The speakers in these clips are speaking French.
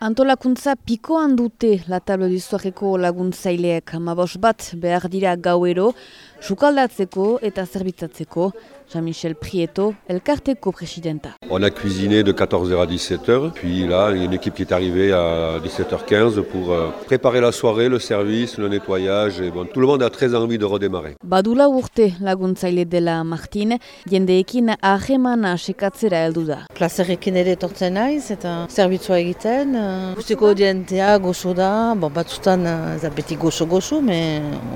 Antolakuntza pikoan dute la table du laguntzaileek amabos bat behar dira gauero, sukaldatzeko eta zerbitzatzeko. Jean-Michel Prieto, El Carteco présidenta. On a cuisiné de 14h à 17h, puis là, il y a une équipe qui est arrivée à 17h15 pour euh, préparer la soirée, le service, le nettoyage, et bon, tout le monde a très envie de redémarrer. Badula urte laguntzaile dela Martin, jendeekin ahemana sekatzera heldu da. Plazerekin ere tortzen naiz eta zerbitzua egiten. Guztiko dientea gozo da, bon, batzutan ez beti gozo-gozo, me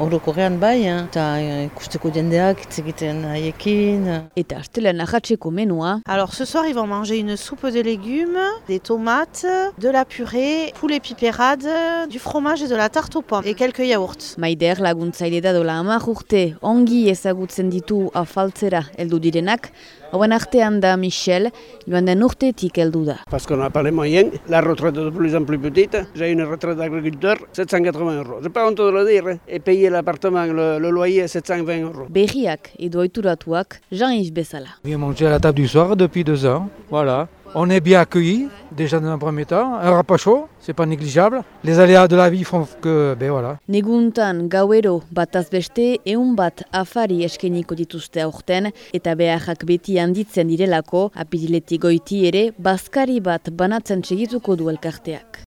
orokorrean bai, eta ikusteko jendeak hitz egiten haiekin, Eta astelen ahatzeko menua. Alors ce soir ils vont manger une soupe de légumes, des tomates, de la purée, poulet pipérade, du fromage et de la tarte aux pommes et quelques yaourts. Maider laguntzaile da dola hamar urte ongi ezagutzen ditu afaltzera heldu direnak, hauen artean da Michel, joan den urtetik heldu da. Qu'on n'a pas les moyens, la retraite est de plus en plus petite. J'ai une retraite d'agriculteur, 780 euros. C'est pas honte de le dire. Et payer l'appartement, le, le loyer, 720 euros. Edo oituratuak Jean-Yves Bezala. Viens manger à la table du soir depuis deux ans. Voilà. On est bien accueillis, déjà dans un premier temps. Un repas chaud, c'est pas négligeable. Les aléas de la vie font que, ben voilà. Neguntan gauero bataz beste eun bat afari eskeniko dituzte aurten eta beharrak beti handitzen direlako apiriletik goiti ere bazkari bat banatzen segituko du elkarteak.